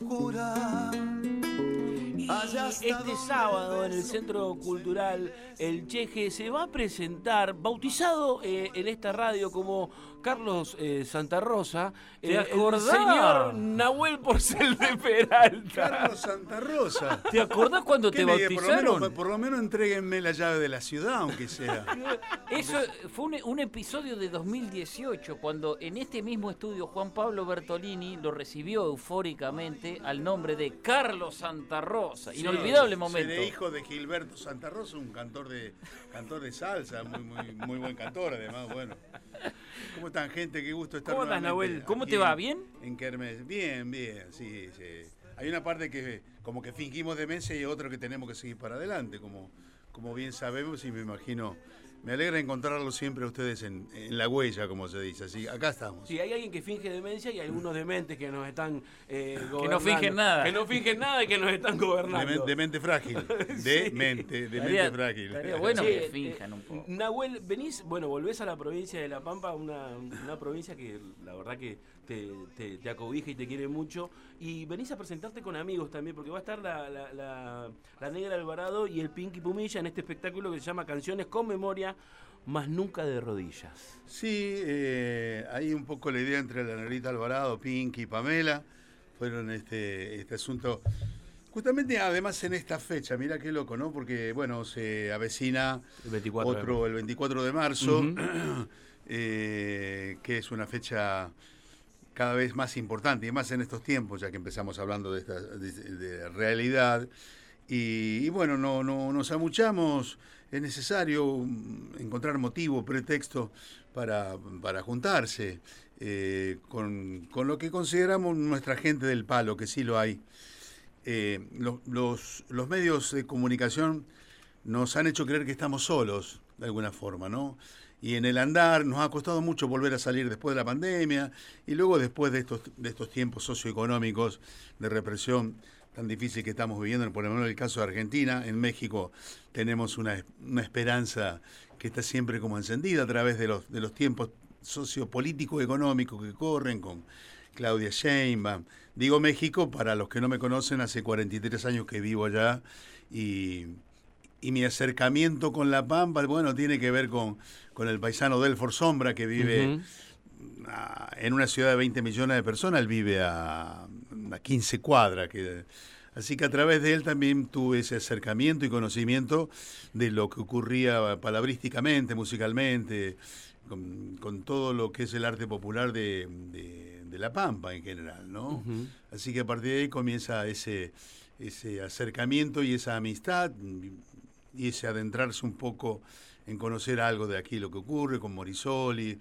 oscura. este sábado en el Centro Cultural El Cheje se va a presentar, bautizado eh, en esta radio como Carlos eh, Santa Rosa, ¿Te eh, acordás? el señor Nahuel Porcel de Peralta. Carlos Santa Rosa. ¿Te acordás cuando ¿Qué te dije? por, lo bautizaron? menos, por lo menos entréguenme la llave de la ciudad, aunque sea. Eso fue un, un episodio de 2018, cuando en este mismo estudio Juan Pablo Bertolini lo recibió eufóricamente al nombre de Carlos Santa Rosa. Inolvidable momento. Seré hijo de Gilberto Santa Rosa, un cantor de cantor de salsa, muy, muy, muy buen cantor además, bueno. ¿Cómo están, gente? Qué gusto estar ¿Cómo estás, Nahuel? ¿Cómo te va? en- ¿Bien? En Kermés. Bien, bien, sí, sí. Hay una parte que como que fingimos demencia y otra que tenemos que seguir para adelante, como, como bien sabemos y me imagino. Me alegra encontrarlos siempre a ustedes en, en la huella, como se dice. Así, acá estamos. Sí, hay alguien que finge demencia y algunos dementes que nos están eh, Que no gobernando. fingen nada. Que no fingen nada y que nos están gobernando. Demen- Demente frágil. Demente, demente Estaría- frágil. estaría bueno Sí, que eh, finjan un poco. Nahuel, venís, bueno, volvés a la provincia de La Pampa, una, una provincia que la verdad que te, te- te acobija y te quiere mucho. Y venís a presentarte con amigos también, porque va a estar la, la, la- la Negra Alvarado y el Pinky Pumilla en este espectáculo que se llama Canciones con Memoria, más nunca de rodillas. Sí, eh, hay un poco la idea entre la Negrita Alvarado, Pinky y Pamela. Fueron este, este asunto. Justamente, además, en esta fecha, mira qué loco, ¿no? Porque, bueno, se avecina El 24 de otro el 24 de marzo, eh, que es una fecha cada vez más importante, y más en estos tiempos, ya que empezamos hablando de, esta, de, realidad. Y, bueno, no, no nos amuchamos, es necesario mm, encontrar motivo, pretexto para, para juntarse eh, con, con lo que consideramos nuestra gente del palo, que sí lo hay. Eh, lo- los, los medios de comunicación nos han hecho creer que estamos solos, de alguna forma, ¿no? Y en el andar nos ha costado mucho volver a salir después de la pandemia y luego después de estos, de estos tiempos socioeconómicos de represión tan difícil que estamos viviendo, por ejemplo en el caso de Argentina, en México tenemos una, una esperanza que está siempre como encendida a través de los, de los tiempos sociopolíticos económicos que corren con Claudia Sheinbaum. Digo México, para los que no me conocen, hace 43 años que vivo allá y, y mi acercamiento con La Pampa, bueno, tiene que ver con, con el paisano Delfor Sombra que vive a- en una ciudad de 20 millones de personas, él vive a, a 15 cuadras. Que, así que a través de él también tuve ese acercamiento y conocimiento de lo que ocurría palabrísticamente, musicalmente, con, con todo lo que es el arte popular de, de- de La Pampa en general, ¿no? Así que a partir de ahí comienza ese, ese acercamiento y esa amistad y ese adentrarse un poco en conocer algo de aquí, lo que ocurre con Morisoli,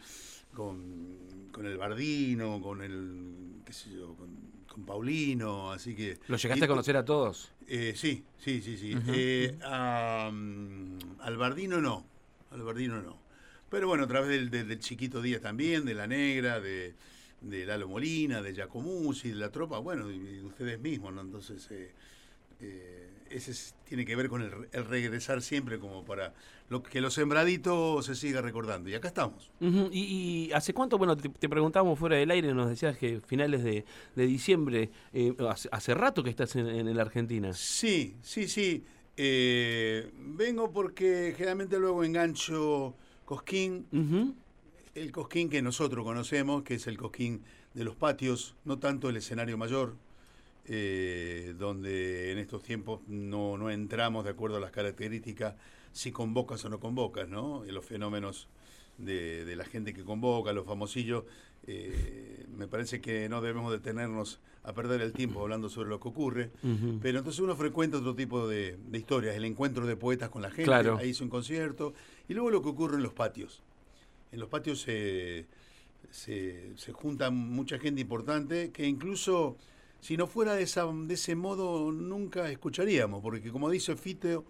con, con el Bardino, con el, qué sé yo, con, con Paulino, así que... ¿Lo llegaste y- a conocer a todos? eh, sí, sí, sí, sí. Eh, a, al Bardino no, al Bardino no. Pero bueno, a través del, del- del Chiquito Díaz también, de La Negra, de, de Lalo Molina, de Giacomuzzi, de la tropa, bueno, y de ustedes mismos, ¿no? Entonces, eh, eh, ese es- tiene que ver con el, el regresar siempre como para lo, que lo sembradito se siga recordando. Y acá estamos. ¿Y, y hace cuánto? Bueno, te, te preguntábamos fuera del aire, nos decías que finales de, de diciembre, eh, hace, hace rato que estás en, en la Argentina. Sí, sí, sí. Eh, vengo porque generalmente luego engancho Cosquín, el Cosquín que nosotros conocemos, que es el Cosquín de los patios, no tanto el escenario mayor, eh, donde en estos tiempos no, no entramos de acuerdo a las características, si convocas o no convocas, ¿no? Y los fenómenos de, de la gente que convoca, los famosillos, eh, me parece que no debemos detenernos a perder el tiempo hablando sobre lo que ocurre. Pero entonces uno frecuenta otro tipo de, de historias, el encuentro de poetas con la gente, Claro. ahí hizo un concierto, y luego lo que ocurre en los patios. En los patios se, se, se junta mucha gente importante que incluso si no fuera de, esa, de ese modo nunca escucharíamos, porque como dice Fito,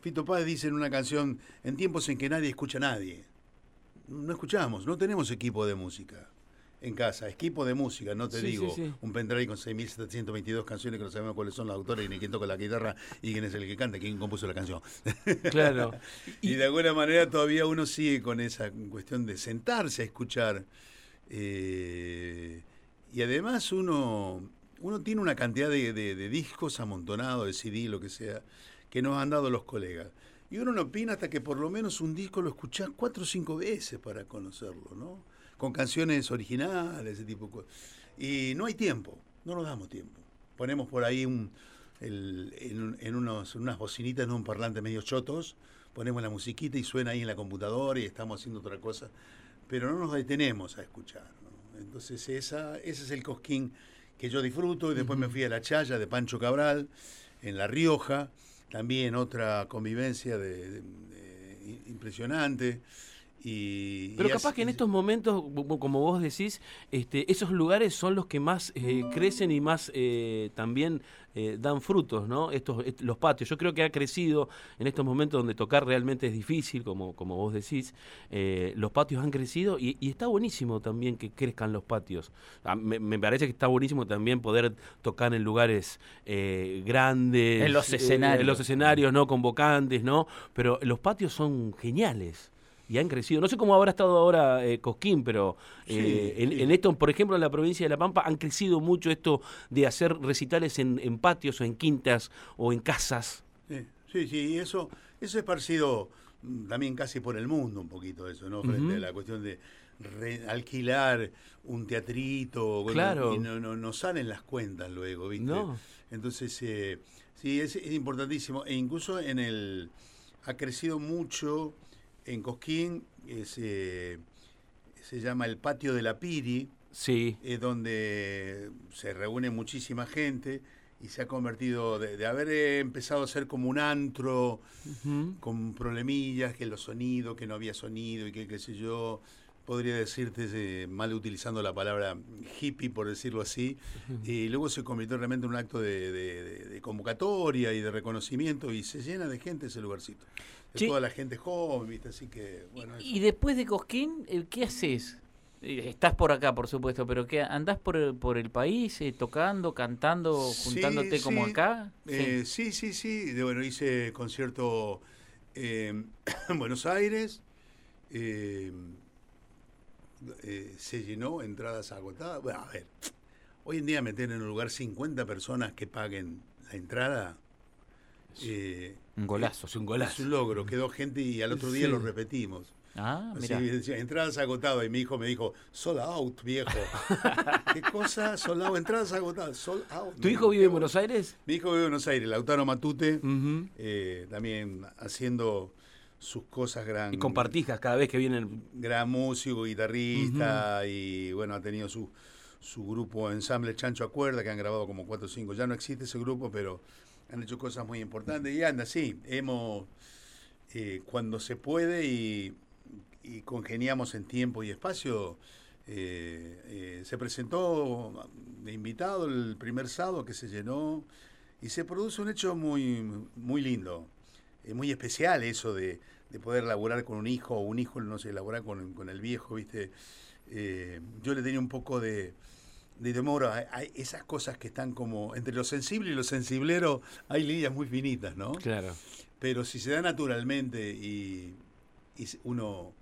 Fito Páez dice en una canción, en tiempos en que nadie escucha a nadie, no escuchamos, no tenemos equipo de música en casa, equipo de música, no te Sí, digo sí, sí. un pendrive con 6.722 canciones que no sabemos cuáles son los autores, ni quién toca la guitarra, y quién es el que canta, quién compuso la canción. Claro. Y de alguna manera todavía uno sigue con esa cuestión de sentarse a escuchar. eh, y además uno, uno tiene una cantidad de, de discos amontonados, de CD, lo que sea, que nos han dado los colegas. Y uno no opina hasta que por lo menos un disco lo escuchás cuatro o cinco veces para conocerlo, ¿no? Con canciones originales, ese tipo de cosas. Y no hay tiempo, no nos damos tiempo. Ponemos por ahí un, en, unos, unas bocinitas, en un parlante medio chotos, ponemos la musiquita y suena ahí en la computadora y estamos haciendo otra cosa, pero no nos detenemos a escuchar. Entonces esa, ese es el cosquín que yo disfruto y después me fui a La Chaya de Pancho Cabral, en La Rioja, también otra convivencia de, impresionante. Y, Pero capaz que en estos momentos, como vos decís, este, esos lugares son los que más eh, crecen y más eh, también eh, dan frutos, ¿no? Estos, los patios. Yo creo que ha crecido en estos momentos donde tocar realmente es difícil, como, como vos decís. Eh, los patios han crecido y, está buenísimo también que crezcan los patios. Ah, me, parece que está buenísimo también poder tocar en lugares eh, grandes. En los escenarios. en los escenarios, ¿no? Convocantes, ¿no? Pero los patios son geniales y han crecido. No sé cómo habrá estado ahora eh, Cosquín, pero eh, en, esto, por ejemplo, en la provincia de La Pampa han crecido mucho esto de hacer recitales en, patios o en quintas o en casas. Sí, sí, y eso, eso es parecido mm, también casi por el mundo un poquito eso, ¿no? Frente a la cuestión de alquilar un teatrito, claro. y no, no, salen las cuentas luego, ¿viste? Entonces, eh, sí, es, es, importantísimo. E incluso en el. ha crecido mucho en Cosquín se llama el Patio de la Piri, sí. es donde se reúne muchísima gente y se ha convertido, de, haber empezado a ser como un antro, con problemillas, que los sonidos, que no había sonido y que qué sé yo, podría decirte, eh, mal utilizando la palabra hippie, por decirlo así, y luego se convirtió realmente en un acto de, convocatoria y de reconocimiento y se llena de gente ese lugarcito. De toda la gente joven, ¿viste? Así que, bueno. Y después de Cosquín, eh, ¿qué haces? Eh, estás por acá, por supuesto, pero ¿qué, ¿andás por el, por el país tocando, cantando, juntándote como acá? sí, sí, sí. De, bueno, hice concierto en Buenos Aires. Eh, se llenó, entradas agotadas. Bueno, a ver, hoy en día meter en un lugar 50 personas que paguen la entrada. Eh, un golazo, es un golazo. Es un logro, quedó gente y al otro día lo repetimos. Ah, mira. entradas agotadas y mi hijo me dijo, sold out, viejo. ¿Qué cosa? Sold out, entradas agotadas, sold out. ¿Tu hijo vive en Buenos Aires? Mi hijo vive en Buenos Aires, Lautaro Matute, eh, también haciendo sus cosas grandes. Y compartijas cada vez que vienen. Gran músico, guitarrista, y bueno, ha tenido su, su grupo ensamble Chancho Acuerda, que han grabado como 4 o 5. Ya no existe ese grupo, pero han hecho cosas muy importantes. Y anda, sí, hemos, eh, cuando se puede y, congeniamos en tiempo y espacio, eh, eh, se presentó de invitado el primer sábado que se llenó y se produce un hecho muy, muy lindo es muy especial eso de, poder laburar con un hijo o un hijo, no sé, laburar con, el viejo, ¿viste? Eh, yo le tenía un poco de, de temor a, esas cosas que están como entre lo sensible y lo sensiblero, hay líneas muy finitas, ¿no? Claro. Pero si se da naturalmente y, y uno,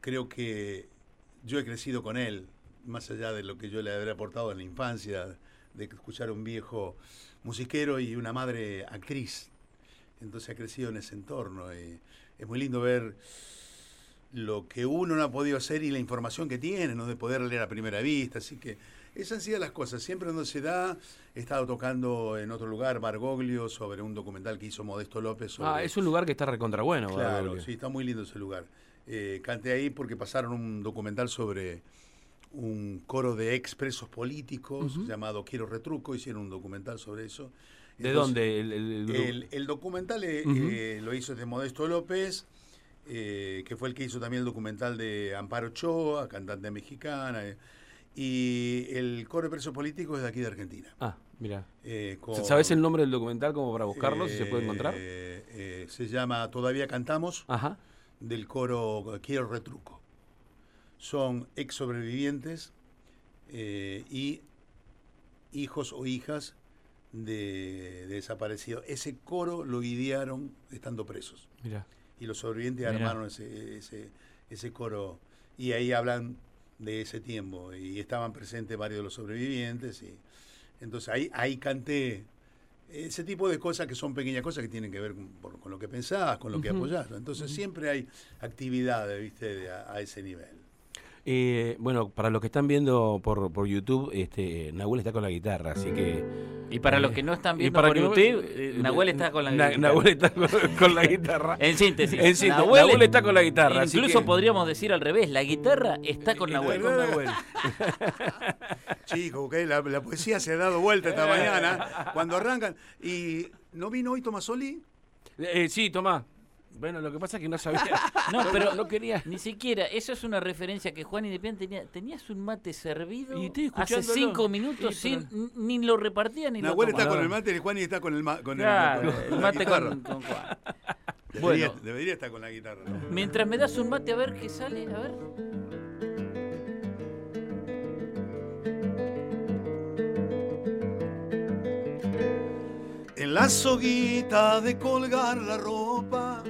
creo que yo he crecido con él, más allá de lo que yo le habré aportado en la infancia, de escuchar a un viejo musiquero y una madre actriz entonces ha crecido en ese entorno. Y es muy lindo ver lo que uno no ha podido hacer y la información que tiene, ¿no? de poder leer a primera vista. Así que esas han sido las cosas. Siempre donde se da, he estado tocando en otro lugar, Bargoglio, sobre un documental que hizo Modesto López. ah, es un lugar que está recontra bueno. Claro, sí, está muy lindo ese lugar. Eh, canté ahí porque pasaron un documental sobre un coro de expresos políticos llamado Quiero Retruco, hicieron un documental sobre eso. ¿De dónde? El, documental eh, eh, lo hizo de Modesto López, eh, que fue el que hizo también el documental de Amparo Choa, cantante mexicana. y el coro de presos políticos es de aquí de Argentina. Ah, mira. ¿Sabes el nombre del documental como para buscarlo, si se puede encontrar? se llama Todavía Cantamos, Ajá. del coro Quiero Retruco. Son ex sobrevivientes y hijos o hijas de, desaparecidos. Ese coro lo guiaron estando presos. Y los sobrevivientes armaron ese, ese, ese coro. Y ahí hablan de ese tiempo. Y estaban presentes varios de los sobrevivientes. Y Entonces ahí, ahí canté ese tipo de cosas que son pequeñas cosas que tienen que ver con, por- con lo que pensás, con lo que apoyás. Entonces siempre hay actividades, viste, de- a, a ese nivel. Eh, bueno, para los que están viendo por, por YouTube, este, Nahuel está con la guitarra, así que... Y para los eh, que no están y viendo para por que YouTube, eh, Nahuel está con la Na- guitarra. Nahuel está con, con la guitarra. En síntesis, En síntesis, Nahuel está con la guitarra, así Incluso que- podríamos decir al revés, la guitarra está con Nahuel. con Nahuel. La, la poesía se ha dado vuelta esta mañana cuando arrancan. ¿Y no vino hoy Tomasoli? Eh, sí, Tomás. Bueno, lo que pasa es que no sabía. No, pero no quería. Ni siquiera, eso es una referencia que Juan Independiente tenía. Tenías un mate servido Y estoy hace cinco minutos Sí, pero- sin ni lo repartía ni Nahuel lo está tomaba. con el mate y Juan y está con el, ma- con el- con mate guitarra. con, con Juan. Debería, Bueno. debería estar con la guitarra. ¿no? Mientras me das un mate a ver qué sale, a ver. En la soguita de colgar la ropa,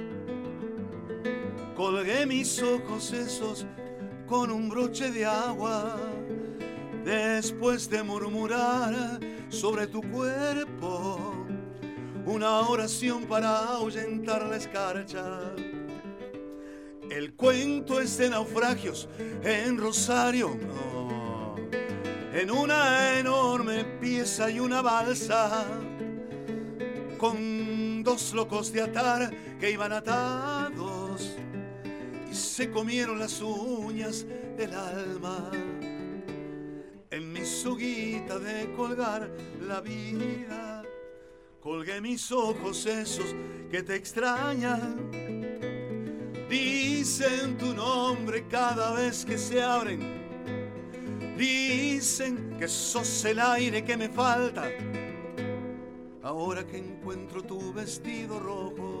colgué mis ojos esos con un broche de agua. Después de murmurar sobre tu cuerpo, una oración para ahuyentar la escarcha. El cuento es de naufragios en Rosario, en una enorme pieza y una balsa con dos locos de atar que iban atados se comieron las uñas del alma. En mi soguita de colgar la vida, colgué mis ojos esos que te extrañan. Dicen tu nombre cada vez que se abren. Dicen que sos el aire que me falta ahora que encuentro tu vestido rojo,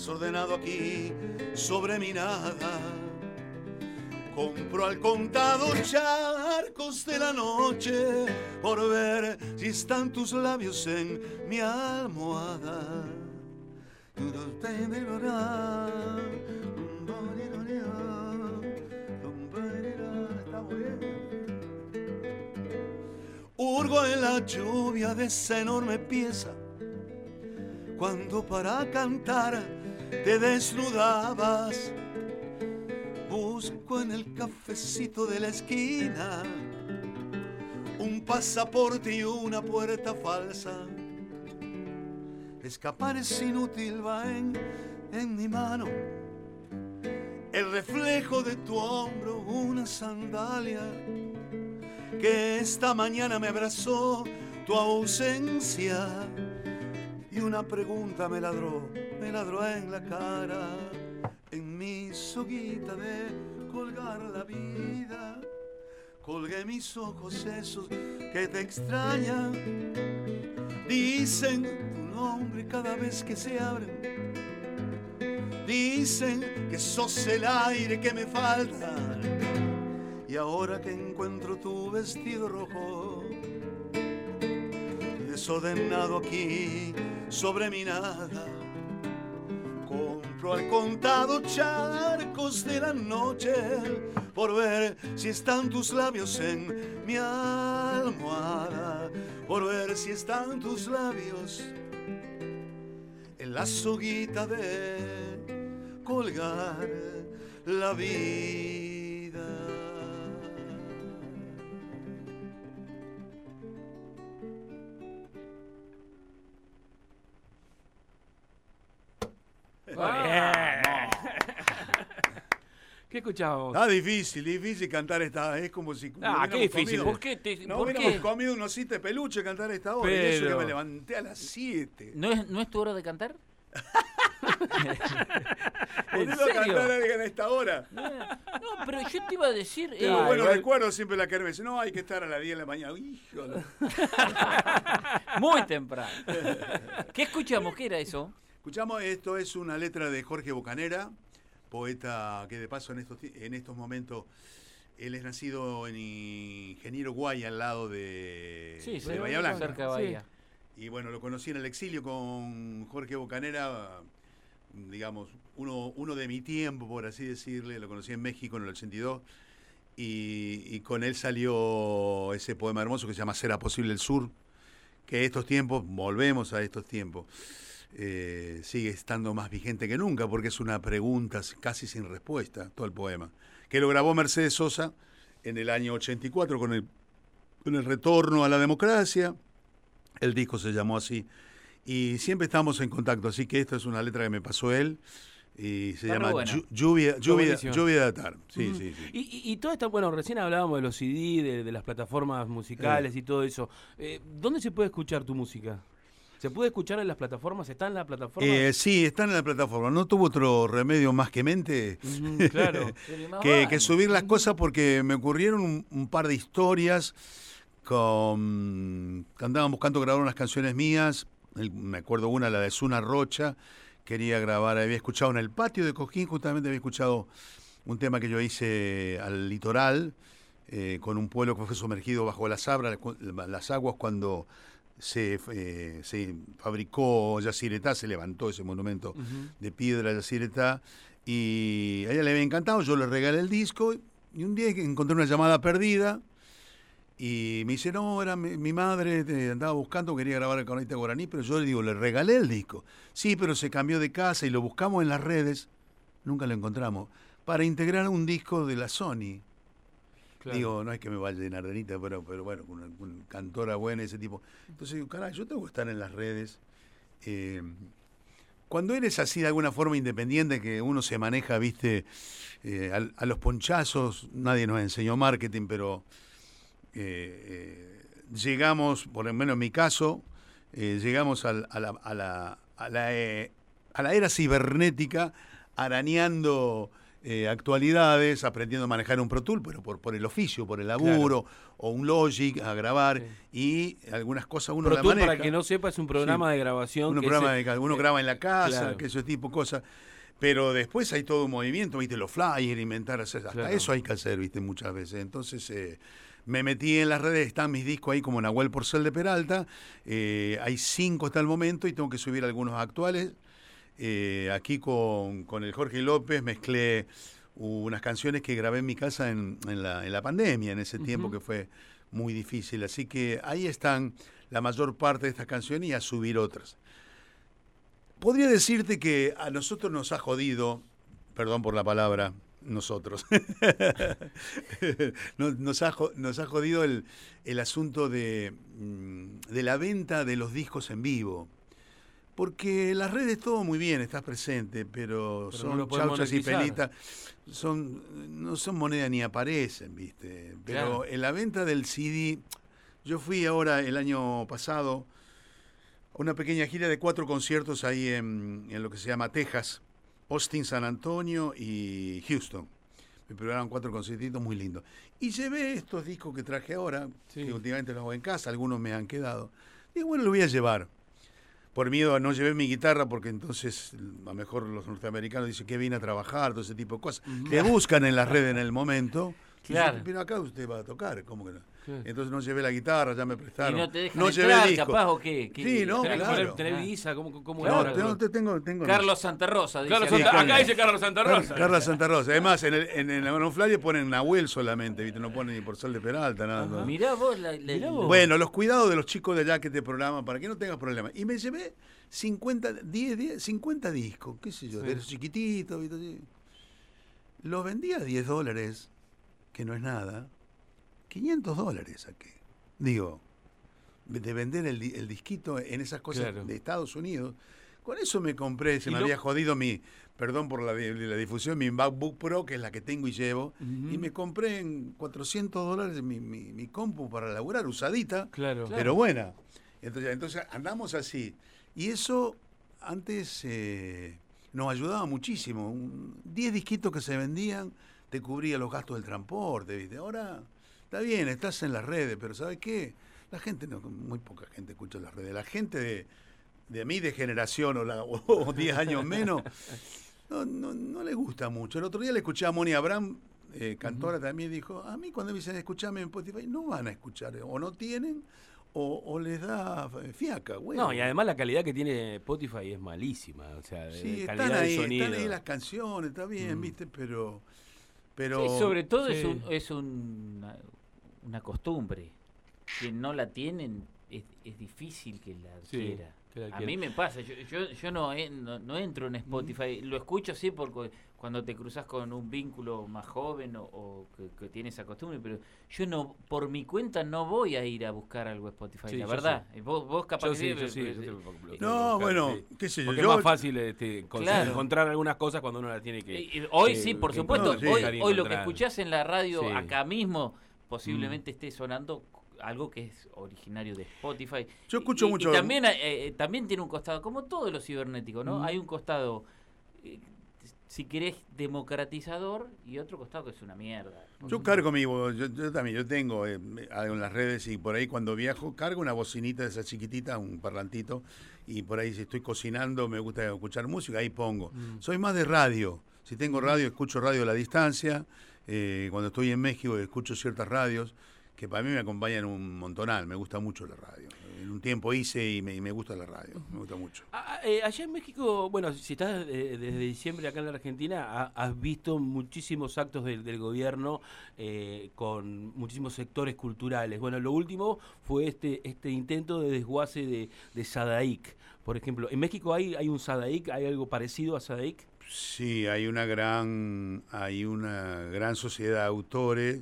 desordenado aquí sobre mi nada. Compro al contado charcos de la noche por ver si están tus labios en mi almohada. Hurgo en la lluvia de esa enorme pieza. Cuando para cantar te desnudabas, busco en el cafecito de la esquina un pasaporte y una puerta falsa. Escapar es inútil, va en, en mi mano. El reflejo de tu hombro, una sandalia que esta mañana me abrazó tu ausencia y una pregunta me ladró, me ladró en la cara, en mi soguita de colgar la vida. Colgué mis ojos esos que te extrañan, dicen tu nombre cada vez que se abren. Dicen que sos el aire que me falta. Y ahora que encuentro tu vestido rojo, desordenado aquí sobre mi nada, compro al contado charcos de la noche por ver si están tus labios en mi almohada, por ver si están tus labios en la soguita de colgar la vida. ¿Qué escuchábamos? Está difícil, difícil cantar esta, es como si Ah, qué difícil. comido- ¿Por qué? te- No ¿por qué? comido un osito de peluche cantar a esta hora. Y eso que Pero- me levanté a las 7. ¿No es, ¿No es tu hora de cantar? ¿En a cantar a serio? alguien a esta hora. No, pero yo te iba a decir... Tengo eh, buenos igual- recuerdos siempre la kermés. No, hay que estar a las 10 de la mañana. Híjole. Muy temprano. ¿Qué escuchamos? ¿Qué era eso? Escuchamos, esto es una letra de Jorge Bocanera, poeta que de paso en estos, en estos momentos, él es nacido en Ingeniero Guay, al lado de, Sí, de sí, Bahía Blanca. cerca de Bahía. Y bueno, lo conocí en el exilio con Jorge Bocanera, digamos, uno, uno de mi tiempo, por así decirle, lo conocí en México en el 82. y, y con él salió ese poema hermoso que se llama Será posible el sur, que estos tiempos, volvemos a estos tiempos, eh, sigue estando más vigente que nunca porque es una pregunta casi sin respuesta, todo el poema, que lo grabó Mercedes Sosa en el año 84 con el, con el retorno a la democracia, el disco se llamó así, y siempre estamos en contacto, así que esta es una letra que me pasó él. Y se Está llama lluvia, lluvia, lluvia de atar. Sí, sí. Y, y, y todo esto, bueno, recién hablábamos de los CD, de, de las plataformas musicales y todo eso. Eh, ¿Dónde se puede escuchar tu música? ¿Se puede escuchar en las plataformas? ¿Está en la plataforma? Eh, sí, están en la plataforma. No tuvo otro remedio más que mente claro. Que, subir las cosas porque me ocurrieron un, un par de historias con que andaban buscando grabar unas canciones mías. Me acuerdo una, la de Zuna Rocha. Quería grabar, había escuchado en el patio de Coquín, justamente había escuchado un tema que yo hice al litoral, eh, con un pueblo que fue sumergido bajo las, abras, las aguas cuando se, eh, se fabricó Yacyretá, se levantó ese monumento de piedra Yacyretá, y a ella le había encantado, yo le regalé el disco, y un día encontré una llamada perdida, y me dice, no, era mi, mi madre, te andaba buscando, quería grabar el Corneta Guaraní, pero yo le digo, le regalé el disco. Sí, pero se cambió de casa y lo buscamos en las redes, nunca lo encontramos, para integrar un disco de la Sony. Digo, no es que me vaya de anita, pero, pero bueno, una, una cantora buena, ese tipo. Entonces digo, caray, yo tengo que estar en las redes. Eh, cuando eres así de alguna forma independiente, que uno se maneja, viste, eh, a, los ponchazos, nadie nos enseñó marketing, pero eh, llegamos, por lo menos en mi caso, llegamos a, la, a, la, a la era cibernética, arañando eh, actualidades, aprendiendo a manejar un Pro Tool, pero por, por el oficio, por el laburo, o un Logic a grabar, y algunas cosas uno Pro la Tool, maneja. para que no sepa, es un programa de grabación. Un que programa de uno eh, graba en la casa, claro. que ese tipo de cosas. Pero después hay todo un movimiento, viste, los flyers, inventar, hacer, hasta Claro. eso hay que hacer, viste, muchas veces. Entonces eh, me metí en las redes, están mis discos ahí como Nahuel Porcel de Peralta, eh, hay cinco hasta el momento y tengo que subir algunos actuales. Eh, aquí con, con el Jorge López mezclé unas canciones que grabé en mi casa en, en la, en la pandemia, en ese tiempo que fue muy difícil. Así que ahí están la mayor parte de estas canciones y a subir otras. Podría decirte que a nosotros nos ha jodido, perdón por la palabra, nosotros, nos, nos ha, nos ha jodido el, el asunto de, mm, de la venta de los discos en vivo. Porque las redes todo muy bien, estás presente, pero, Pero no son podés chauchas y pelitas, son, no son moneda ni aparecen, ¿viste? Pero Claro. en la venta del CD, yo fui ahora el año pasado a una pequeña gira de cuatro conciertos ahí en, en lo que se llama Texas, Austin, San Antonio y Houston. Me prepararon cuatro conciertitos muy lindos. Y llevé estos discos que traje ahora, Sí. que últimamente los hago en casa, algunos me han quedado. Digo, bueno, lo voy a llevar. Por miedo a no llevar mi guitarra, porque entonces a lo mejor los norteamericanos dicen que vine a trabajar, todo ese tipo de cosas. Te buscan en las redes en el momento. Y Claro. yo, pero acá usted va a tocar, ¿cómo que no? Claro. Entonces no llevé la guitarra, ya me Y prestaron. no te dejan no llevé entrar, disco. capaz, o qué. ¿Qué- Sí, no, claro. poner- tener visa, ¿cómo, cómo No, era? no, te tengo, tengo Carlos Santa Rosa, dice. Carlos acá. Santa- Carlos. acá dice Carlos Santa Rosa. Carla Santa Rosa. Además, en el, en el en flyer ponen Nahuel solamente, ¿viste? No ponen ni por Sol de Peralta, nada. no. Mirá vos la, la- Mirá vos. Bueno, los cuidados de los chicos de allá que te programan para que no tengas problemas. Y me llevé 50, 10, 10, 50 discos, qué sé yo, Sí. de esos chiquititos, ¿viste? Los vendí a 10 dólares, que no es nada. 500 dólares saqué. Digo, de vender el, di- el disquito en esas cosas Claro. de Estados Unidos. Con eso me compré, se me lo- había jodido mi, perdón por la, di- la difusión, mi MacBook Pro, que es la que tengo y llevo, y me compré en 400 dólares mi, mi, mi compu para laburar, usadita, Claro. pero buena. Entonces, entonces andamos así. Y eso antes eh, nos ayudaba muchísimo. Un- 10 disquitos que se vendían te cubría los gastos del transporte, ¿viste? Ahora está bien, estás en las redes, pero ¿sabes qué? La gente, no, muy poca gente escucha las redes. La gente de, de mí de generación o, la, o 10 años menos, no, no, no le gusta mucho. El otro día le escuché a Moni Abraham, eh, cantora también, dijo, a mí cuando me dicen escuchame en Spotify, no van a escuchar, o no tienen, o, o les da fiaca, güey. No, y además la calidad que tiene Spotify es malísima. O sea, Sí, de están de ahí, sonido. están ahí las canciones, está bien, Mm. viste, pero Pero Sí, sobre todo es, un- es una, una costumbre. Quien no la tienen es, es difícil que la Sí, adquiera. que la A mí me pasa, yo, yo, yo no, en- no, no entro en Spotify, lo escucho sí porque cuando te cruzas con un vínculo más joven o, o que, que tiene esa costumbre, pero yo no, por mi cuenta no voy a ir a buscar algo a Spotify, Sí, la verdad. Eh, Vos, vos capaz Yo que sí, yo eh, No, buscar, bueno, sí. qué sé yo. Porque yo- es más fácil este, Claro. encontrar algunas cosas cuando uno las tiene que. Eh, eh, hoy que- sí, por supuesto. no, sí. hoy, hoy lo que escuchás en la radio Sí. Mm. acá mismo posiblemente esté sonando algo que es originario de Spotify. Yo escucho Y- y mucho- también, eh, eh, también tiene un costado, como todo lo cibernético, ¿no? Mm. Hay un costado, eh, si querés, democratizador y otro costado que es una mierda. Yo cargo mi, yo, yo también, yo tengo eh, algo en las redes y por ahí cuando viajo cargo una bocinita de esa chiquitita, un parlantito, y por ahí si estoy cocinando me gusta escuchar música, ahí pongo. Mm. Soy más de radio, si tengo radio escucho radio a la distancia, eh, cuando estoy en México escucho ciertas radios que para mí me acompañan un montonal, me gusta mucho la radio. En un tiempo hice y me, y me gusta la radio, me gusta mucho. Ah, ah, eh, allá en México, bueno, si estás eh, desde diciembre acá en la Argentina, ha- has visto muchísimos actos del, gobierno eh, con muchísimos sectores culturales. Bueno, lo último fue este este intento de desguace de, de Sadaic. Por ejemplo, ¿en México hay, hay un Sadaic? ¿Hay algo parecido a Sadaic? Sí, hay una gran, hay una gran sociedad de autores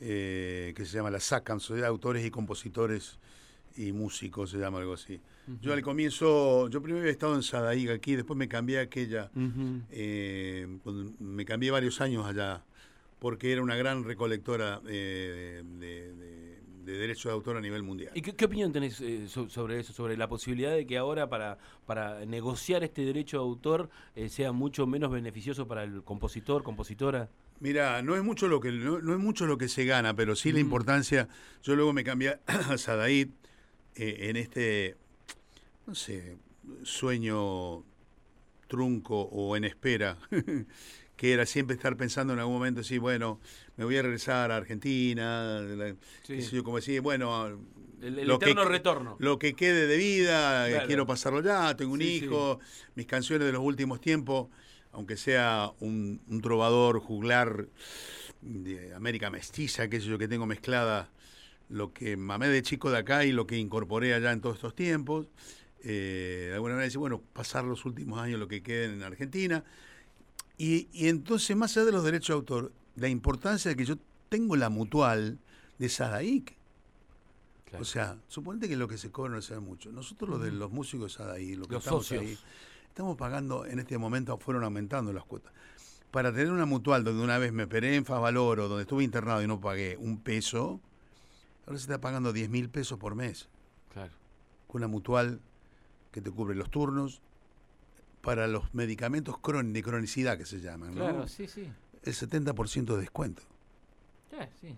eh, que se llama la SACAM, Sociedad de Autores y Compositores y Músicos, se llama algo así. Yo al comienzo, yo primero había estado en Sadaic aquí, después me cambié a aquella, eh, me cambié varios años allá, porque era una gran recolectora eh, de, de- de derechos de autor a nivel mundial. ¿Y qué, qué opinión tenés eh, so- sobre eso, sobre la posibilidad de que ahora para, para negociar este derecho de autor eh, sea mucho menos beneficioso para el compositor, compositora? Mira, no es mucho lo que no, no es mucho lo que se gana, pero sí la Ujú. importancia. Yo luego me cambié a Sadaid eh, en este, no sé, sueño trunco o en espera, que era siempre estar pensando en algún momento, sí, bueno, me voy a regresar a Argentina, la- Sí. qué sé yo, como decir, bueno, El, el Lo que eterno que- retorno. lo que quede de vida, eh, quiero pasarlo ya, tengo un Sí, sí. hijo, mis canciones de los últimos tiempos, aunque sea un, un trovador juglar de América mestiza, qué sé yo, que tengo mezclada lo que mamé de chico de acá y lo que incorporé allá en todos estos tiempos. Eh, de alguna manera decir, bueno, pasar los últimos años lo que queden en Argentina. Y, y entonces, más allá de los derechos de autor, la importancia de que yo tengo la mutual de. Claro. O sea, suponete que lo que se cobra no sea mucho. Nosotros los de los músicos ahí, los que Los estamos socios. ahí, estamos pagando, en este momento fueron aumentando las cuotas. Para tener una mutual donde una vez me operé en Favaloro, donde estuve internado y no pagué un peso, ahora se está pagando 10 mil pesos por mes. Claro. Con una mutual que te cubre los turnos para los medicamentos crón- de cronicidad que se llaman, ¿no? Claro, sí, sí. El 70% de descuento. Sí, sí.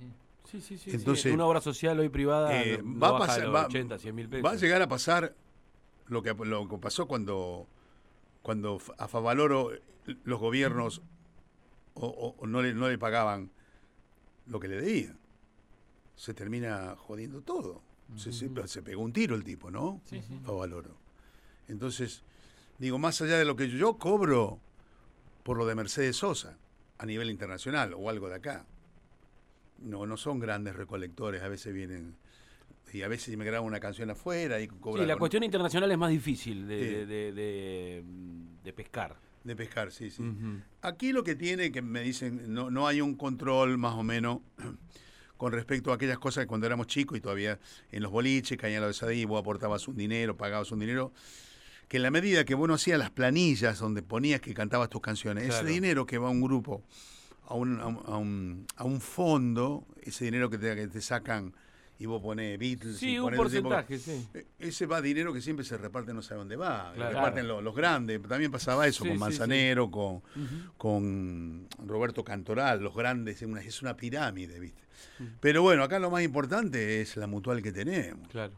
Sí, sí, sí. Entonces, sí. Una obra social hoy privada Eh, no- no va a pasar, va, 80, 100 mil pesos. va a llegar a pasar lo que, lo que pasó cuando, cuando a Favaloro los gobiernos o, o- o no, le, no le pagaban lo que le debían. Se termina jodiendo todo. Se, se- se pegó un tiro el tipo, ¿no? Sí, sí. Favaloro. Entonces, digo, más allá de lo que yo cobro por lo de Mercedes Sosa a nivel internacional o algo de acá, no, no son grandes recolectores, a veces vienen y a veces me grabo una canción afuera y cobran Sí, la con- cuestión internacional es más difícil de, Sí. de, de- de- de pescar. de pescar, sí, sí. Aquí lo que tiene, que me dicen, no, no hay un control más o menos con respecto a aquellas cosas que cuando éramos chicos y todavía en los boliches caían los de vos aportabas un dinero, pagabas un dinero, que en la medida que vos no hacías las planillas donde ponías que cantabas tus canciones, Claro. ese dinero que va a un grupo, a un, a un, a un- un fondo, ese dinero que te, que te sacan y vos pones Beatles Sí, y un ponés tipo- porcentaje, sí. eh, Ese va dinero que siempre se reparte, no sabe dónde va. Claro. reparten los, los grandes. También pasaba eso Sí, con Manzanero, Con, con Roberto Cantoral, los grandes. Es una, es una pirámide, ¿viste? Pero bueno, acá lo más importante es la mutual que tenemos. Claro.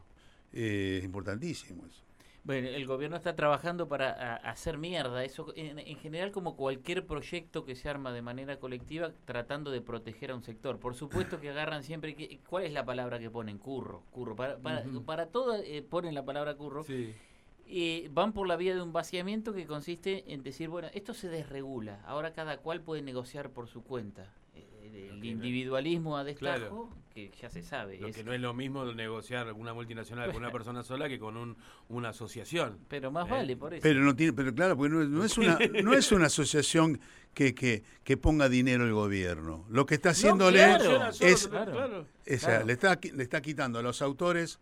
Eh, es importantísimo eso. Bueno, el gobierno está trabajando para a- hacer mierda, eso en, en general como cualquier proyecto que se arma de manera colectiva tratando de proteger a un sector. Por supuesto que agarran siempre, que, ¿cuál es la palabra que ponen? Curro, curro. Para, para, para todo eh, ponen la palabra curro. Sí. eh, van por la vía de un vaciamiento que consiste en decir, bueno, esto se desregula, ahora cada cual puede negociar por su cuenta. El individualismo a destajo, Claro. que ya se sabe. Lo es- que no es lo mismo negociar una multinacional con una persona sola que con un, una asociación. Pero más Eh, vale por eso. Pero no tiene, pero claro, porque no, es- no es una, no es una asociación que, que, que ponga dinero el gobierno. Lo que está haciéndole claro. Es, claro. claro. o sea, claro. le está le está quitando a los autores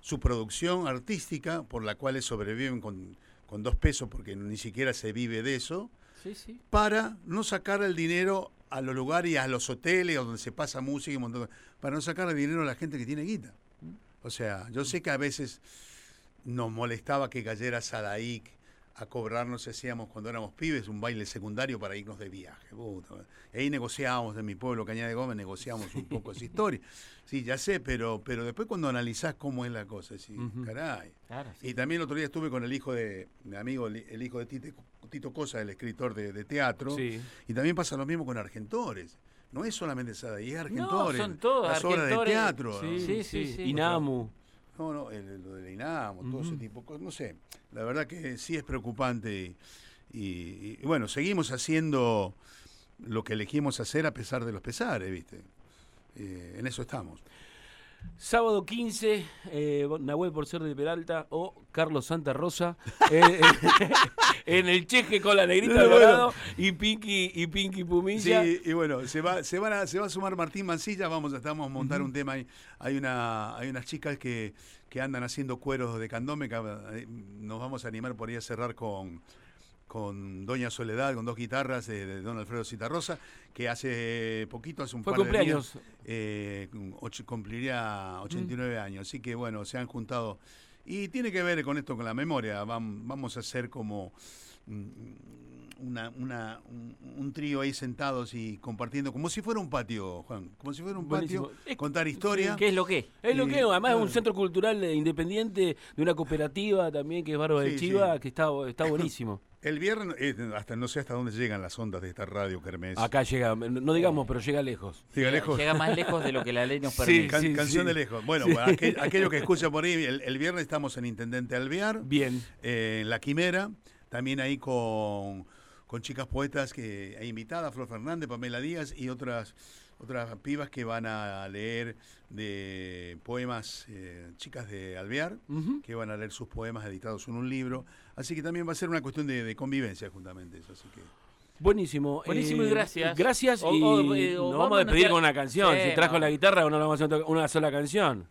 su producción artística, por la cual sobreviven con, con dos pesos, porque ni siquiera se vive de eso, Sí, sí. para no sacar el dinero a los lugares y a los hoteles donde se pasa música y un montón de- para no sacar el dinero a la gente que tiene guita. O sea, yo sé que a veces nos molestaba que cayera Sadaik a cobrarnos, hacíamos cuando éramos pibes, un baile secundario para irnos de viaje. puta. Y ahí negociábamos de mi pueblo, Cañada de Gómez, negociábamos un poco esa historia. Sí, ya sé, pero, pero después cuando analizás cómo es la cosa, decís, Ujú. caray. Claro, sí. Y también el otro día estuve con el hijo de mi amigo, el el hijo de Tite- Tito Cosa, el escritor de, de teatro. Sí. Y también pasa lo mismo con Argentores. No es solamente Sadaik, es Argentores. son todos las obras de Argentores. teatro. Sí, ¿no? Sí, sí, sí, sí. Inamu. No, no, el- lo del INAMO, todo ese tipo de cosas, no sé. La verdad que sí es preocupante y, y- y, bueno, seguimos haciendo lo que elegimos hacer a pesar de los pesares, ¿viste? Eh, en eso estamos. Sábado 15, eh, Nahuel por ser de Peralta o Carlos Santa Rosa eh, en el cheque con la negrita Bueno. dorado y Pinky y Pinky Pumilla. Sí, y bueno, se va, se van a, se va a sumar Martín Mancilla, vamos, a- estamos a montar un tema ahí. Hay una, hay unas chicas que, que andan haciendo cueros de candome, que, eh, nos vamos a animar por ahí a cerrar con, con Doña Soledad, con dos guitarras de, de Don Alfredo Citarrosa, que hace poquito, hace un Fue par de cumpleaños. días, eh, och- cumpliría 89 años, así que bueno, se han juntado. Y tiene que ver con esto, con la memoria. Vam- vamos a hacer como mm, una, una- un, un trío ahí sentados y compartiendo, como si fuera un patio, Juan, como si fuera un patio. Es- contar historia. ¿Qué es lo que? Es lo que es, además es un centro cultural eh, independiente de una cooperativa también que es Barba de Chiva, sí. que está, está buenísimo. El viernes, eh, hasta no sé hasta dónde llegan las ondas de esta radio, Kermés. Acá llega, no digamos, pero llega lejos. Diga, lejos. Llega más lejos de lo que la ley nos Sí, permite. Can- sí, canción sí. de lejos. Bueno, Sí. aquel- aquello que escucha por ahí, el, el viernes estamos en Intendente Alvear, Bien. eh, en La Quimera, también ahí con, con chicas poetas que hay invitadas, Flor Fernández, Pamela Díaz y otras otras pibas que van a leer de poemas, eh, chicas de Alvear, que van a leer sus poemas editados en un libro. Así que también va a ser una cuestión de, de convivencia, justamente eso. Así que. Buenísimo. Buenísimo y eh, gracias. Gracias O- y o, eh, o nos vamos a despedir con una canción. Sí, si trajo no. la guitarra o no la vamos a hacer una sola canción.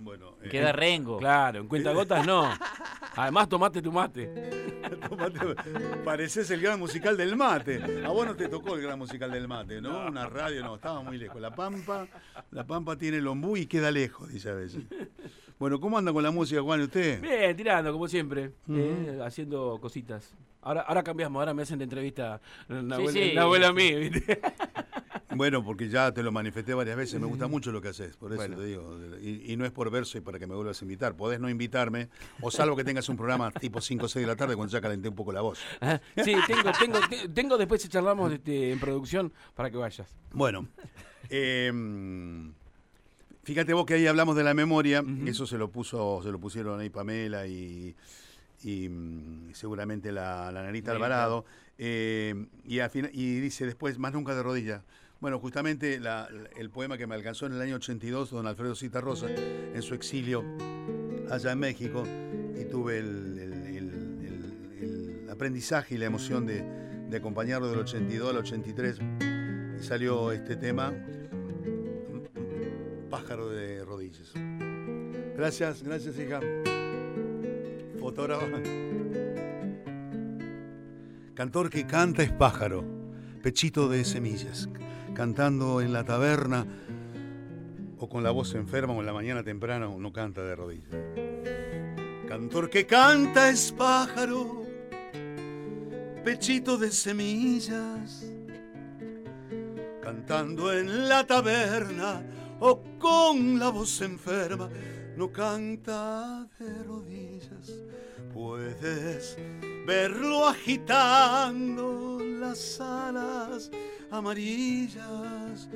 Bueno, eh, Queda rengo. Claro, en cuentagotas no. Además, tomate tu mate. Tomate- Pareces el gran musical del mate. A vos no te tocó el gran musical del mate, ¿no? Una radio, no, estaba muy lejos. La Pampa, la Pampa tiene el ombú y queda lejos, dice a veces. Bueno, ¿cómo anda con la música, Juan, usted? Bien, tirando, como siempre. eh, haciendo cositas. Ahora, ahora cambiamos, ahora me hacen de entrevista la abuela, sí. la abuela mía, ¿viste? Bueno, porque ya te lo manifesté varias veces, me gusta mucho lo que haces, por eso Bueno. te digo. Y, y no es por verso y para que me vuelvas a invitar. Podés no invitarme, o salvo que tengas un programa tipo 5 o 6 de la tarde cuando ya calenté un poco la voz. Ah, Sí, tengo, tengo, te- tengo después si charlamos este, en producción para que vayas. Bueno, eh, fíjate vos que ahí hablamos de la memoria, eso se lo puso, se lo pusieron ahí Pamela y, y, mm, seguramente la, la Narita Alvarado, eh, y, al final- y dice después, más nunca de rodillas. Bueno, justamente el poema que me alcanzó en el año 82, don Alfredo Cita Rosa, en su exilio allá en México, y tuve el aprendizaje y la emoción de, de acompañarlo del 82 al 83, y salió este tema, Pájaro de Rodillas. Gracias, gracias hija. Fotógrafa. Cantor que canta es pájaro, pechito de semillas, cantando en la taberna o con la voz enferma o en la mañana temprano no canta de rodillas. Cantor que canta es pájaro, pechito de semillas, cantando en la taberna o con la voz enferma, no canta de rodillas. Puedes verlo agitando las alas amarillas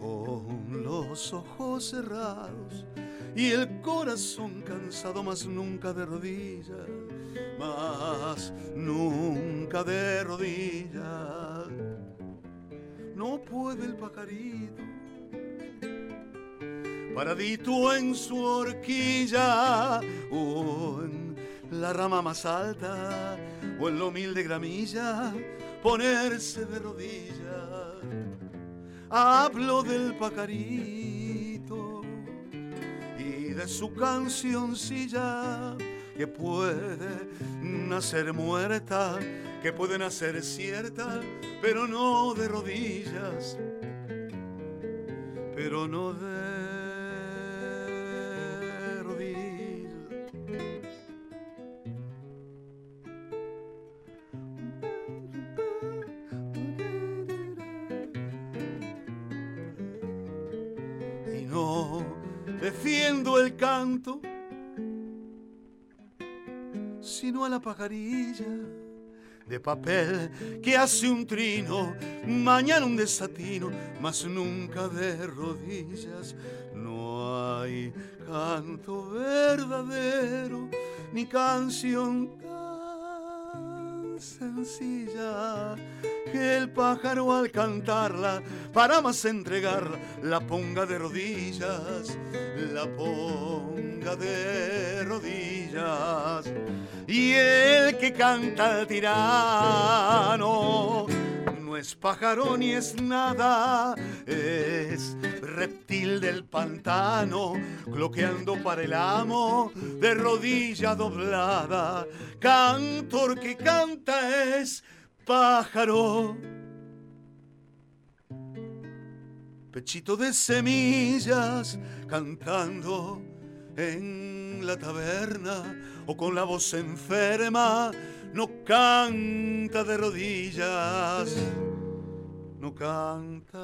con los ojos cerrados y el corazón cansado más nunca de rodillas, más nunca de rodillas. No puede el pajarito, paradito en su horquilla o en la rama más alta o en la humilde gramilla, ponerse de rodillas. Hablo del pajarito de su cancioncilla que puede nacer muerta, que puede nacer cierta, pero no de rodillas, pero no de pajarilla de papel que hace un trino, mañana un desatino, mas nunca de rodillas. No hay canto verdadero, ni canción tan sencilla que el pájaro al cantarla para más entregarla la ponga de rodillas, la ponga de rodillas. Y el que canta al tirano no es pájaro ni es nada, es reptil del pantano, cloqueando para el amo de rodilla doblada. Cantor que canta es pájaro. Pechito de semillas cantando en la taberna o con la voz enferma, no canta de rodillas, no canta